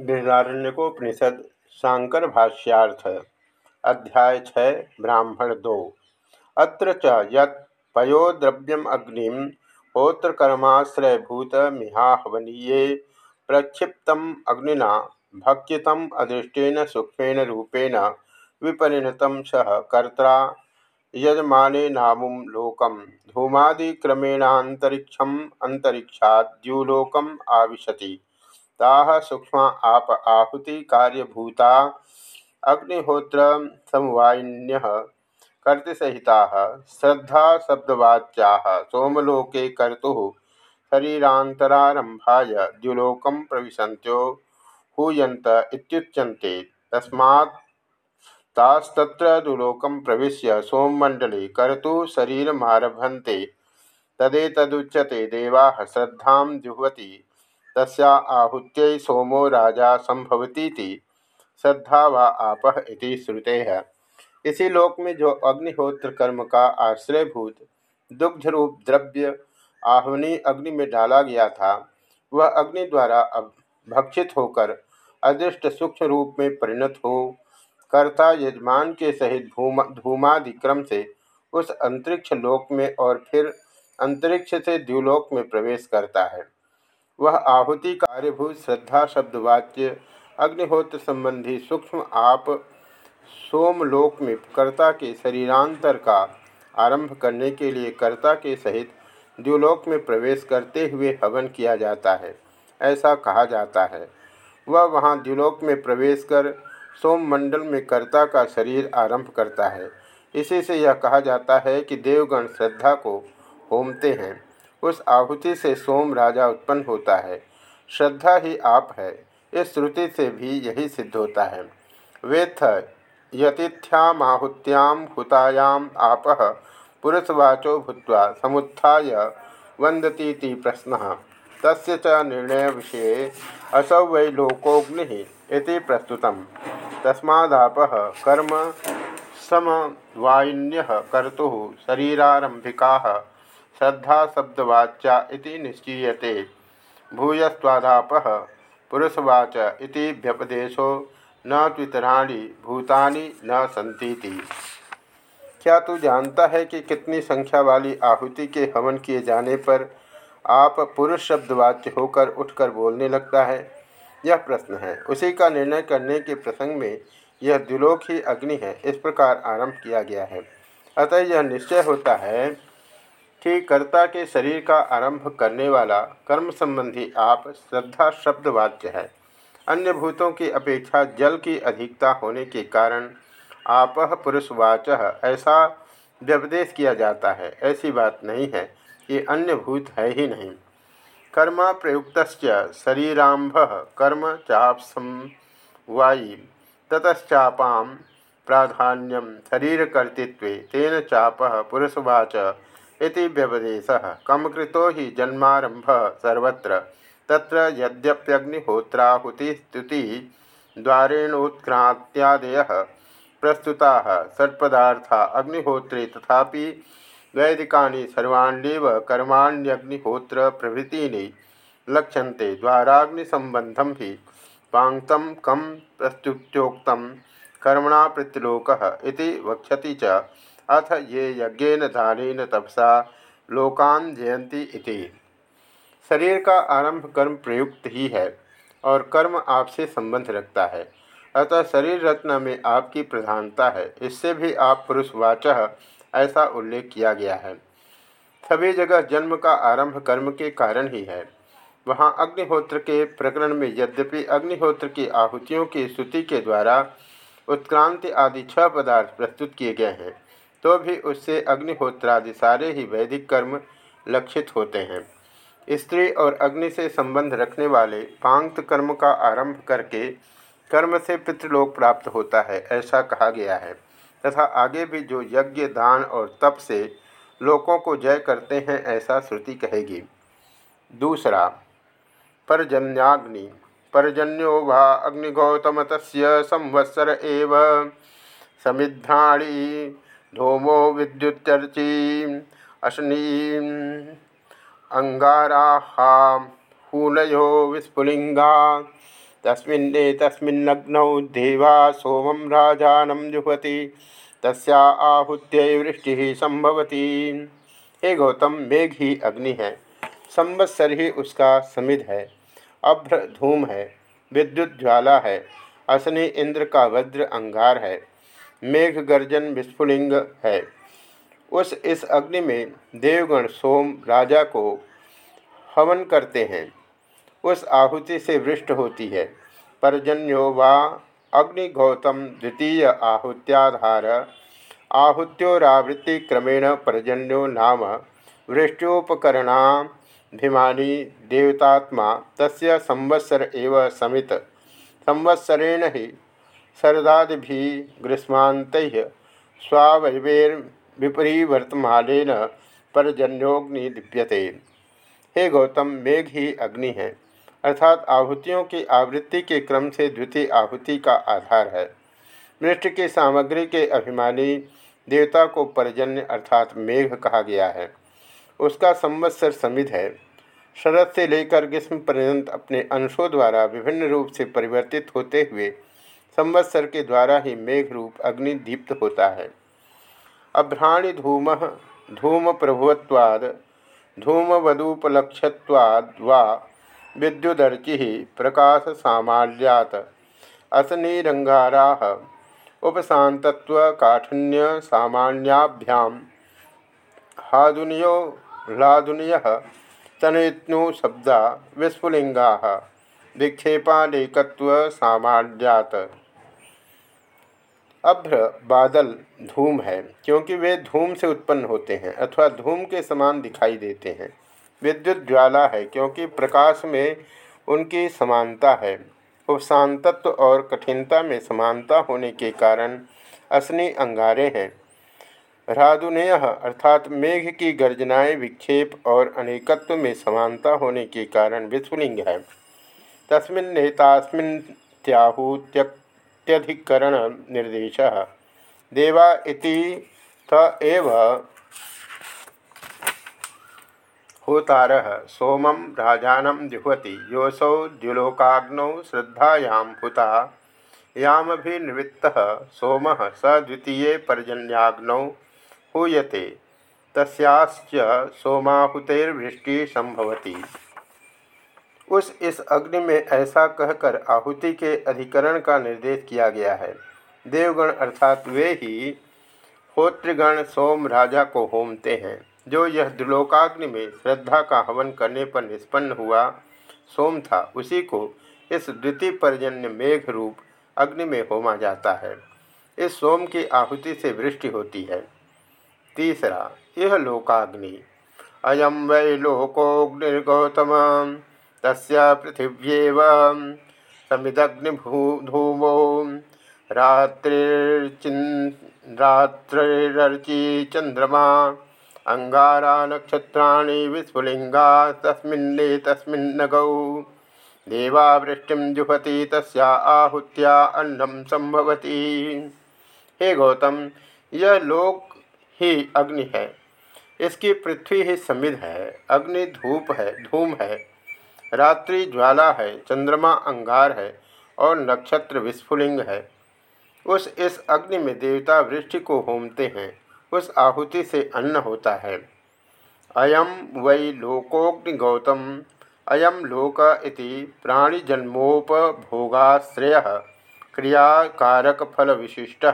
बृहदारण्यकोपनिषद शांकर भाष्यार्थ, अध्याय छ, ब्राह्मण दो। अत्र च यत् पयोद्रव्यम अग्निम होत्रकर्माश्रयभूत मिहाहवनीये अग्निना भक्षित अदृष्टेन सूक्ष्मेण रूपेण विपरिणत सह कर्ता यजमानेनामुं लोकम। धूमादिक्रमेणातरिक्षम अंतरिक्षाद्यूलोकम आविशति। सूक्ष्म आप आहुति कार्यभूता अग्निहोत्र समवायिन्य कर्तसहिता श्रद्धा शब्दवाच्या सोमलोके कर्तु शरीरांतरारंभा द्युलोकम प्रविशन्त्यो हूयंत इत्युच्यन्ते। तस्मात् तास्तत्र दुलोकम प्रविश्य सोममंडले कर्तु शरीरमारभन्ते। तदेतदुच्यते देवा श्रद्धा जुहवती। तस्या आहुत्यै सोमो राजा संभवती थी श्रद्धा व आप इति श्रुते। है इसी लोक में जो अग्निहोत्र कर्म का आश्रयभूत दुग्ध रूप द्रव्य आहवनी अग्नि में डाला गया था, वह अग्नि द्वारा अब भक्षित होकर अदृष्ट सूक्ष्म रूप में परिणत हो। कर्ता यजमान के सहित धूमादिक्रम से उस अंतरिक्ष लोक में और फिर अंतरिक्ष से द्व्यूलोक में प्रवेश करता है। वह आहुति कार्यभूत श्रद्धा शब्दवाच्य, अग्निहोत्र संबंधी सूक्ष्म आप सोमलोक में कर्ता के शरीरांतर का आरंभ करने के लिए कर्ता के सहित द्व्यूलोक में प्रवेश करते हुए हवन किया जाता है, ऐसा कहा जाता है। वह वहाँ द्व्यूलोक में प्रवेश कर सोममंडल में कर्ता का शरीर आरंभ करता है। इसी से यह कहा जाता है कि देवगण श्रद्धा को होमते हैं। उस आहुति से सोम राजा उत्पन्न होता है। श्रद्धा ही आप है। इस श्रुति से भी यही सिद्ध होता है। वेत्थ यतिथ्यामाहुत्याम हुतायाम आप पुरुषवाचो भूत समुत्थाय वंदती प्रश्न। तस्य च निर्णय विषय असौ वै लोकोग्नि प्रस्तुत तस्मादाप कर्म समवायिन्य कर्तु शरीरारंभिका श्रद्धा शब्दवाच्या निश्चीयते। भूयस्वादाप पुरुषवाच इति व्यपदेशो न त्वितराणी भूतानि न संतीति क्या तू जानता है कि कितनी संख्या वाली आहुति के हवन किए जाने पर आप पुरुष शब्दवाच्य होकर उठकर बोलने लगता है? यह प्रश्न है। उसी का निर्णय करने के प्रसंग में यह द्विलोक ही अग्नि है। इस प्रकार आरंभ किया गया है। अतः यह निश्चय होता है कि कर्ता के शरीर का आरंभ करने वाला कर्म संबंधी आप श्रद्धा शब्द वाच्य है। अन्य भूतों की अपेक्षा जल की अधिकता होने के कारण आप पुरुषवाच ऐसा व्यपदेश किया जाता है। ऐसी बात नहीं है कि अन्य भूत है ही नहीं। कर्म प्रयुक्त शरीरांभ कर्म चापसम वायी ततश्चापा प्राधान्यम शरीरकर्तृत्व तेन चाप पुरुषवाच इति व्यपदेश कमकृतो ही जन्मारंभ सर्वत्र। तत्र यद्यप्यग्निहोत्राहुतिस्तुति द्वारेणोत्क्रांत्यादय प्रस्तुता षट्पदार्था अग्निहोत्रे तथापि वैदिकानि सर्वाण्येव कर्माण्यग्निहोत्र प्रभृतीनि लक्ष्यन्ते द्वाराग्निसम्बन्धं हि पाङ्क्तं कं प्रस्तुत्योक्तं कर्मणा प्रत्यलोकः इति वक्षति च। अथ ये यज्ञेन दान तपसा लोकान जयंती इति। शरीर का आरंभ कर्म प्रयुक्त ही है और कर्म आपसे संबंध रखता है। अतः शरीर रत्न में आपकी प्रधानता है। इससे भी आप पुरुषवाच ऐसा उल्लेख किया गया है। सभी जगह जन्म का आरंभ कर्म के कारण ही है। वहाँ अग्निहोत्र के प्रकरण में यद्यपि अग्निहोत्र की आहुतियों की स्तुति के द्वारा उत्क्रांति आदि छह पदार्थ प्रस्तुत किए गए हैं। तो भी उससे अग्निहोत्रादि सारे ही वैदिक कर्म लक्षित होते हैं। स्त्री और अग्नि से संबंध रखने वाले पांक्त कर्म का आरंभ करके कर्म से पितृलोक प्राप्त होता है, ऐसा कहा गया है। तथा आगे भी जो यज्ञ, दान और तप से लोकों को जय करते हैं, ऐसा श्रुति कहेगी। दूसरा, परजन्याग्नि। परजन्यो वा अग्निगौतम तस्य संवत्सर एव। समिद्धाणी धूमो विद्युच्चर्ची अशनी अंगारा हूनयो विस्फुलिंगा तस्मिन्ने तस्मिन्नग्नौ देवा सोमं राजानं जुहति तस्या आहुत्य वृष्टि संभवती। हे गौतम, मेघ ही अग्नि है, संवत्सर ही उसका समिध है अभ्र धूम है, विद्युत ज्वाला है असनी इंद्र का वज्र अंगार है मेघ गर्जन विस्फुलिंग है। उस इस अग्नि में देवगण सोम राजा को हवन करते हैं। उस आहुति से वृष्ट होती है। परजन्यो वा अग्नि गौतम द्वितीय आहुत्याधार। आहुत्योरावृत्ति क्रमेण पर्जन्यो नाम वृष्टोपकरणाभिमानी देवतात्मा तस्य संवत्सर एव समित। संवत्सरेण ही शरदादि ग्रीष्मांत स्वावयवेर्विपरीवर्तमालेन परजन्योग्नि लिप्यते हे गौतम, मेघ ही अग्नि है, अर्थात आहुतियों की आवृत्ति के क्रम से द्वितीय आहुति का आधार है। मृष्ट की सामग्री के अभिमानी देवता को पर्जन्य अर्थात मेघ कहा गया है। उसका संवत्सर समिध है। शरद से लेकर ग्रीष्म पर्यंत अपने अंशों द्वारा विभिन्न रूप से परिवर्तित होते हुए संवत्सर के द्वारा ही मेघ रूप अग्नि दीप्त होता है। अभ्राणि धूम धूम प्रभुवत्वाद धूमवदुपलक्षत्वाद वा विद्युदर्चि प्रकाश सामाल्यात, असनीरंगारा उपशातत्व काठिन्य सामान्याभ्याम, हादुनियो लादुनिय तनेत्नु शब्दा विस्फुलिंगा विक्षेपालेकत्व सामान्यात अभ्र बादल धूम है, क्योंकि वे धूम से उत्पन्न होते हैं अथवा धूम के समान दिखाई देते हैं। विद्युत ज्वाला है, क्योंकि प्रकाश में उनकी समानता है। उपशांतत्व और कठिनता में समानता होने के कारण असनी अंगारे हैं। राधुनेय अर्थात मेघ की गर्जनाएँ, विक्षेप और अनेकत्व में समानता होने के कारण विस्फुलिंग है। तस्मिन्नेतास्मिन्त्याहुत्यधिकरण निर्देश। देवा इति एव होतार। सोम राजानम जुहति योसौ द्युलोकाग्नौ श्रद्धायां हुता। यामभिनिवृत्तः सोम स द्वितीय पर्जन्याग्नौ हूयते। तस्याश्च सोमाहुतिर्वृष्टि संभवती उस इस अग्नि में ऐसा कहकर आहुति के अधिकरण का निर्देश किया गया है। देवगण अर्थात वे ही होत्रगण सोम राजा को होमते हैं, जो यह द्विलोकाग्नि में श्रद्धा का हवन करने पर निष्पन्न हुआ सोम था। उसी को इस द्वितीय पर्जन्य मेघ रूप अग्नि में होमा जाता है। इस सोम की आहुति से वृष्टि होती है। तीसरा, यह लोकाग्नि। अयम वै लोकोग्निर्गौतम। तस् पृथिव्येव। समिदग्निभूधूमो रात्रिर्ची चंद्रमा अंगारा नक्षत्राणि विस्फुलिंगा तस्मिन्ने तस्मिन्नगौ देवा वृष्टि जुहति तस्या आहुत्या अन्नम संभवती। हे गौतम, यह लोक ही अग्नि है। इसकी पृथ्वी ही समिध है। अग्नि धूप है, धूम है। रात्रि ज्वाला है, चंद्रमा अंगार है और नक्षत्र विस्फुलिंग है। उस इस अग्नि में देवता वृष्टि को होमते हैं, उस आहुति से अन्न होता है। अयम वै लोकोग्नि गौतम अयम लोक इति प्राणिजन्मोपभोगाश्रय, क्रियाकारक फल विशिष्ट,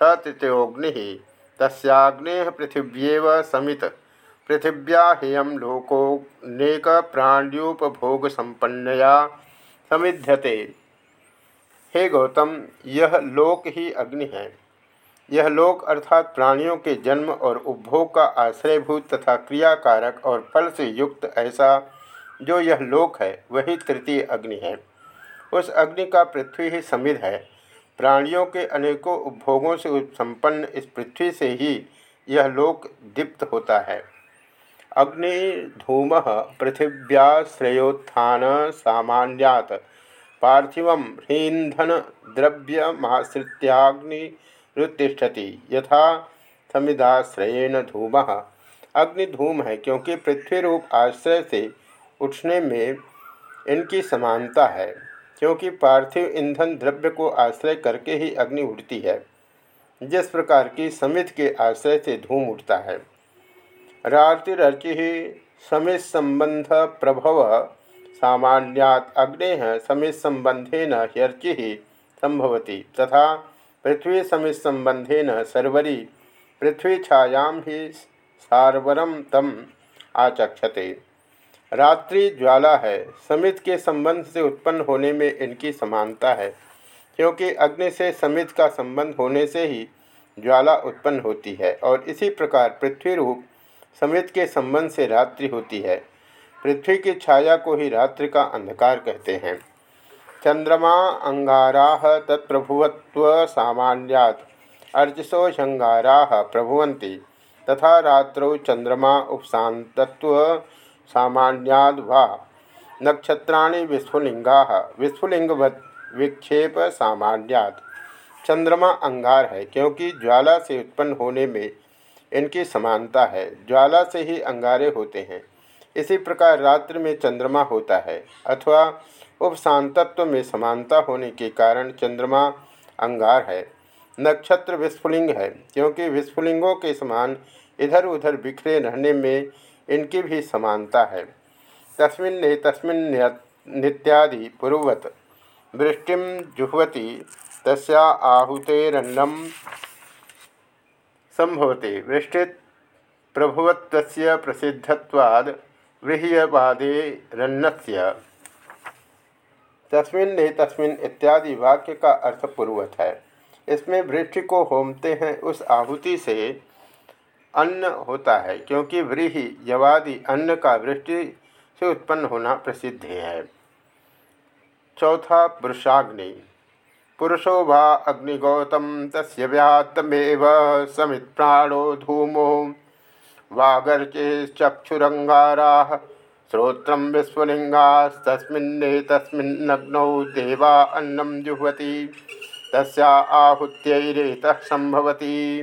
स तृतीयोग्नि तस्ग्ने पृथिव्येव समित। पृथिव्या हेयम लोकोनेक प्राण्युपभोग संपन्नया समिध्यते। हे गौतम, यह लोक ही अग्नि है। यह लोक अर्थात प्राणियों के जन्म और उपभोग का आश्रयभूत तथा क्रियाकारक और फल से युक्त ऐसा जो यह लोक है, वही तृतीय अग्नि है। उस अग्नि का पृथ्वी ही समिध है। प्राणियों के अनेकों उपभोगों से संपन्न इस पृथ्वी से ही यह लोक दीप्त होता है। अग्नि धूम पृथिव्याश्रयोत्थान सामान्यात। पार्थिव ह्रींधन द्रव्यमाश्रित्याग्निरुतिष्ठति यथा समिदाश्रयेण धूम। अग्नि धूम है क्योंकि पृथ्वी रूप आश्रय से उठने में इनकी समानता है, क्योंकि पार्थिव ईंधन द्रव्य को आश्रय करके ही अग्नि उठती है। जिस प्रकार की समित के आश्रय से धूम उठता है। रातिरचि समित संबंध प्रभव। सामान्यात अग्ने समित संबंधेन ह्यर्चि संभवती तथा पृथ्वी समित संबंधेन सर्वरी पृथ्वी छाया ही तम आचक्षते। रात्रि ज्वाला है। समित के संबंध से उत्पन्न होने में इनकी समानता है, क्योंकि अग्नि से समित का संबंध होने से ही ज्वाला उत्पन्न होती है और इसी प्रकार पृथ्वी रूप समित के संबंध से रात्रि होती है। पृथ्वी की छाया को ही रात्रि का अंधकार कहते हैं। चंद्रमा अंगारा तत्प्रभुवत्व सामान्यात। अर्चिशो शंगारा प्रभुवंती तथा रात्रौ चंद्रमा उपशातत्व सामान्याद वा। नक्षत्राणि विस्फुलिंगा विस्फुलिंगवत विक्षेप सामान्यात। चंद्रमा अंगार है, क्योंकि ज्वाला से उत्पन्न होने में इनकी समानता है। ज्वाला से ही अंगारे होते हैं। इसी प्रकार रात्रि में चंद्रमा होता है, अथवा उपशांतत्व में समानता होने के कारण चंद्रमा अंगार है। नक्षत्र विस्फुलिंग है, क्योंकि विस्फुलिंगों के समान इधर उधर बिखरे रहने में इनकी भी समानता है। तस्मिन् तस्मिन नित्यादि पूर्वत, वृष्टि जुहवती, तस्या आहुतेरन्नम संभवते वृष्टि प्रभुवत्व प्रसिद्धवाद व्रीह्यवादे रन्नस्य। तस्मिन् ने तस्मिन् इत्यादि वाक्य का अर्थ पूर्वत है। इसमें वृष्टि को होमते हैं, उस आहुति से अन्न होता है, क्योंकि व्रीहि यवादि अन्न का वृष्टि से उत्पन्न होना प्रसिद्ध है। चौथा पुरुषाग्नि। पुरुषो वा अग्निगौतम तस् व्यात्तमेव समित प्राणो धूमो। वागर्चे चक्षुरंगारा श्रोत्र विस्फुलिंगास्तस्मिन्ने तस्मिन्नग्नौ देवा अन्नम जुहवती, तस्या आहुत्यरेतः संभवती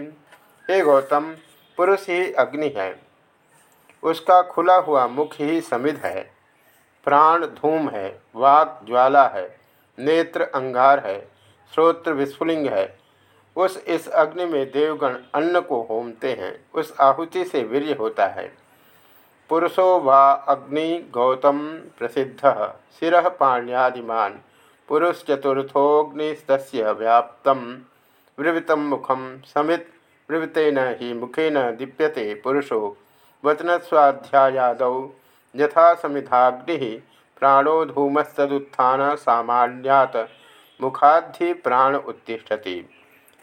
हे गौतम, पुरुष ही अग्नि है। उसका खुला हुआ मुख ही समिध है। प्राण धूम है वाक ज्वाला है, नेत्र अंगार है। श्रोत्र विस्फुलिंग है। उस इस अग्नि में देवगण अन्न को होमते हैं। उस आहुति से वीर्य होता है। पुरुषो वा अग्नि गौतम प्रसिद्ध। शिव पाण्यादिमान। पुरुष चतुर्थोग्निस्त व्याप्त। वृवृत मुखम समित। प्रवृत्तेन ही मुखेन दीप्यते पुरुषो। वचनस्वाध्यायाद यथा समिधाग्नि प्राणो धूमस्तुत्थान सामान्यात मुखाधि प्राण उत्तिष्ठति।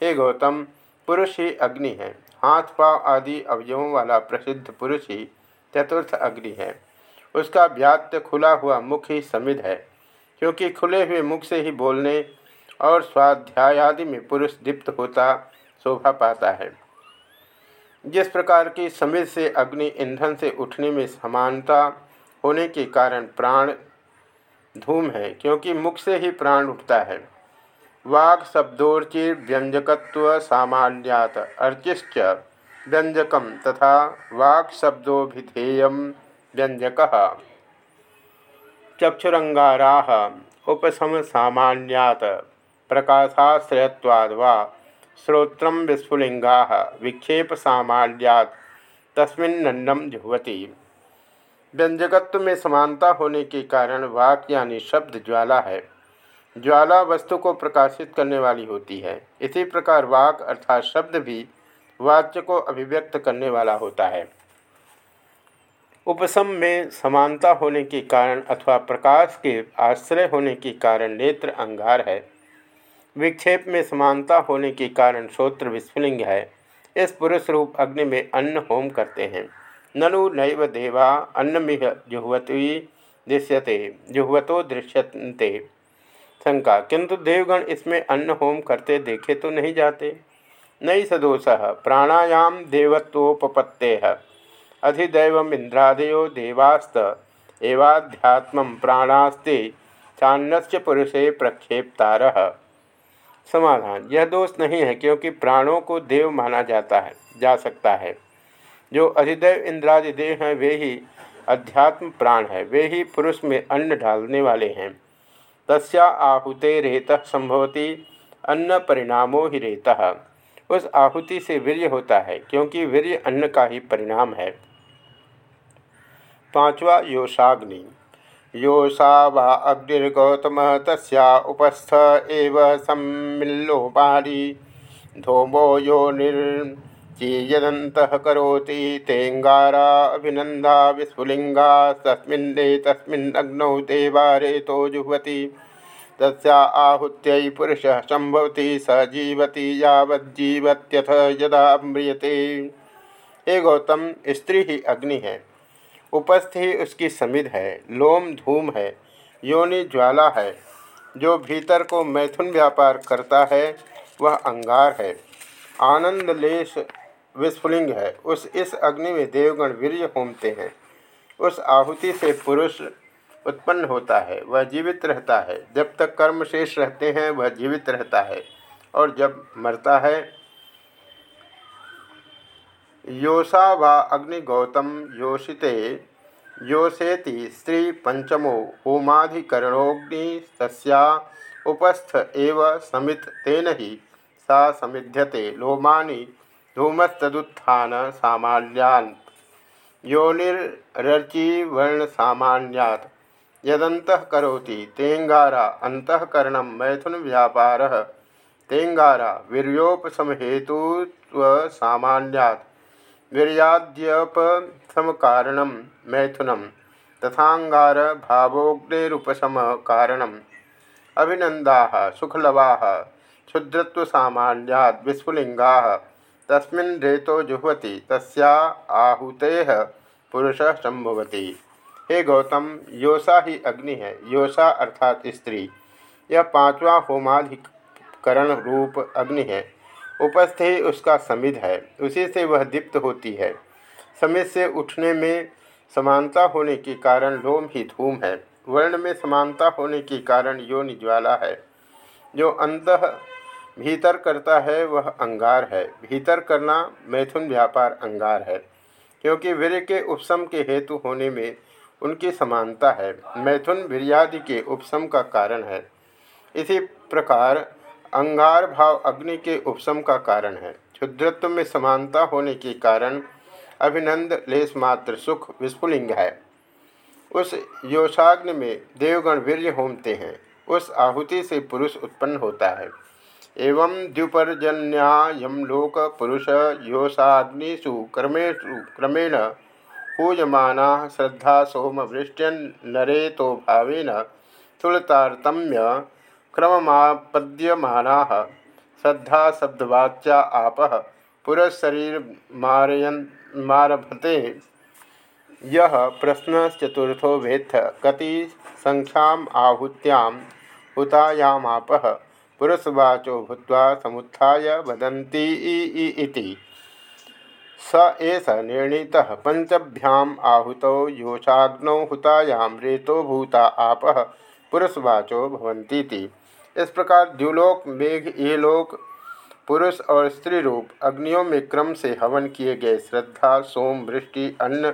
हे गौतम, पुरुष ही अग्नि है। हाथ, पाव आदि अवयवों वाला प्रसिद्ध पुरुष ही चतुर्थ अग्नि है। उसका व्यात्य खुला हुआ मुख ही समिध है, क्योंकि खुले हुए मुख से ही बोलने और स्वाध्याय आदि में पुरुष दीप्त होता, शोभा पाता है। जिस प्रकार की समिध से अग्नि ईंधन से उठने में समानता होने के कारण प्राण धूम है, क्योंकि मुख से ही प्राण उठता है। वाग शब्दोर्चिर व्यंजकत्व सामान्यात अर्चिश्च व्यंजक तथा वाक् शब्दोभिधेय व्यंजक। चक्षुरंगारा उपशम सामान्यात प्रकाशाश्रयवाद श्रोत्र विस्फुलिंगा विक्षेप सामाल्यात तस्मिन्नम जुहवती। व्यंजकत्व में समानता होने के कारण वाक यानी शब्द ज्वाला है। ज्वाला वस्तु को प्रकाशित करने वाली होती है। इसी प्रकार वाक अर्थात शब्द भी वाच्य को अभिव्यक्त करने वाला होता है। उपसम में समानता होने के कारण अथवा प्रकाश के आश्रय होने के कारण नेत्र अंगार है। विक्षेप में समानता होने के कारण श्रोत्र विस्फुलिंग है। इस पुरुष रूप अग्नि में अन्न होम करते हैं। ननु नैव देवा अन्नमिह जुहवती दृश्यते, जुहवतो दृश्यते शंका, किंतु देवगण इसमें अन्न होम करते देखे तो नहीं जाते। नई सदोष, प्राणायाम देवत्वोपत्ते अधिदैव देवास्त, एवाध्यात्म प्राणास्ते चान्नस्य पुरुषे प्रक्षेपतार। समाधान, यह दोष नहीं है, क्योंकि प्राणों को देव माना जाता है, जा सकता है। जो अधिदेव इंद्रादि देव हैं, वे ही अध्यात्म प्राण है। वे ही पुरुष में अन्न ढालने वाले हैं। तस्या आहुते रेत संभवती, अन्न परिणामो ही रेत। उस आहुति से वीर्य होता है, क्योंकि वीर्य अन्न का ही परिणाम है। पांचवा योषाग्नि। योषा वा अग्निर्गौतम तस्या उपस्थ एव सम्मिल्लोपारी धोमो यो निर्चीयदन्तः करोति तेङ्गारा अभिनन्दा विस्फुलिङ्गा तस्मिन्ने तस्मिन्नग्नौ देवारेतो जुह्वति तस्या आहुत्यै पुरुषः सम्भवति स जीवति यावज्जीवत्यथ यदा म्रियते। हे गौतम, स्त्री ही अग्नि है। उपस्थ ही उसकी समिध है, लोम धूम है, योनि ज्वाला है। जो भीतर को मैथुन व्यापार करता है, वह अंगार है। आनंद लेश विस्फुलिंग है। उस इस अग्नि में देवगण वीर्य होमते हैं। उस आहुति से पुरुष उत्पन्न होता है। वह जीवित रहता है। जब तक कर्म शेष रहते हैं, वह जीवित रहता है। और जब मरता है, योषा व अग्नि गौतम योषिते, योषेति स्त्री पंचमो होमाधिकरणोग्नि तस्या उपस्थ एव समित तेन ही सा समिध्यते। लोमानि धूमस्तदुत्थान सामान्यान् योनिर्रचि वर्ण सामान्यात् करोति मैथुन व्यापार तेंगारा सामान्यात् वीर्याद्यपसमकारण मैथुनम तथांगार भावोग्निरुपशम कारण अभिनंदा सुखलवा क्षुद्रत्व सामान्याद विस्फुलिंगा तस्मिन् रेतो जुहवती, तस्या आहुते पुरुष संभवती हे गौतम योषा ही अग्नि है। योषा अर्थात स्त्री। यह पांचवा होमाधिकरण रूप अग्नि है। उपस्थ ही उसका समिध है। उसी से वह दीप्त होती है। समिध से उठने में समानता होने के कारण लोम ही धूम है। वर्ण में समानता होने के कारण योनि ज्वाला है। जो अंत भीतर करता है वह अंगार है। भीतर करना मैथुन व्यापार अंगार है, क्योंकि वीर के उपसम के हेतु होने में उनकी समानता है। मैथुन वीरियादि के उपसम का कारण है। इसी प्रकार अंगार भाव अग्नि के उपसम का कारण है। क्षुद्रत्व में समानता होने के कारण अभिनंद लेस मात्र सुख विस्फुलिंग है। उस योषाग्नि में देवगण वीर्य होमते हैं। उस आहुति से पुरुष उत्पन्न होता है। एवं द्युपर्जन्यायम लोक पुरुष योषाग्निषु क्रमेशु क्रमेण पूजमाना श्रद्धा सोम वृष्ट्यन नरे तो भावेन तुलतारतम्य क्रममापद्यमाना श्रद्धा शब्दवाच्या आप पुरशरीर मारयन मारभते। यह प्रश्नचतुर्थो वेत्थ कति संख्याम आहुत्याम, हुतायामाप पुरुषवाचो भूत्वा समुत्थाय वदन्ति स एष निर्णीतः पंचभ्याम आहुतौ योषाग्नौ हुतायां रेतो भूता आप पुरुषवाचो भवन्तीति। इस प्रकार द्युलोक, मेघ ये लोक पुरुष और स्त्री रूप अग्नियों में क्रम से हवन किए गए श्रद्धा, सोम, वृष्टि, अन्न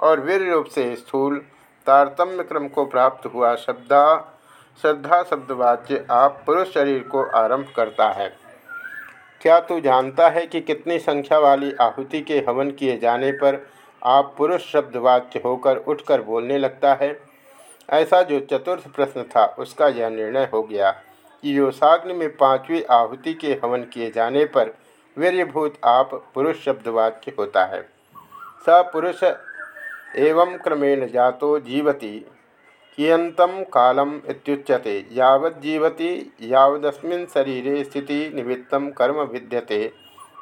और वीर रूप से स्थूल, तारतम्य क्रम को प्राप्त हुआ शब्दा श्रद्धा शब्दवाच्य आप पुरुष शरीर को आरंभ करता है। क्या तू जानता है कि कितनी संख्या वाली आहुति के हवन किए जाने पर आप पुरुष शब्दवाच्य होकर उठकर बोलने लगता है? ऐसा जो चतुर्थ प्रश्न था, उसका यह निर्णय हो गया योषाग्नि में पांचवी आहुति के हवन किए जाने पर वीर्यभूत आप पुरुष शब्दवाक्य होता है। स पुरुष एवं क्रमेण जातो जीवति। कियंतम कालम इत्युच्यते यावज्जीवति यावदस्मिन् शरीरे स्थिति निमित्तं कर्म विद्यते,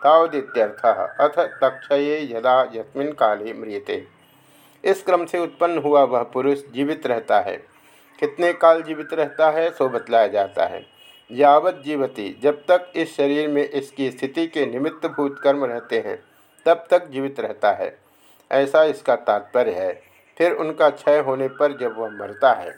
तावदित्यर्थः, अथ तक्षये यदा यस्मिन् काले म्रियते। इस क्रम से उत्पन्न हुआ वह पुरुष जीवित रहता है। कितने काल जीवित रहता है, सो बतलाया जाता है। यावत जीवती, जब तक इस शरीर में इसकी स्थिति के निमित्त भूत कर्म रहते हैं, तब तक जीवित रहता है। ऐसा इसका तात्पर्य है। फिर उनका क्षय होने पर जब वह मरता है